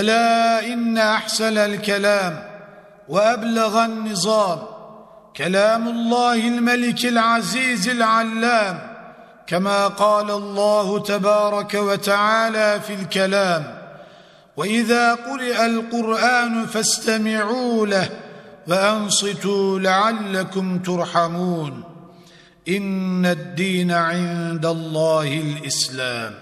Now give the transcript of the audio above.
ألا إن أحسن الكلام وأبلغ النظام كلام الله الملك العزيز العلام كما قال الله تبارك وتعالى في الكلام وإذا قرئ القرآن فاستمعوا له وأنصتوا لعلكم ترحمون إن الدين عند الله الإسلام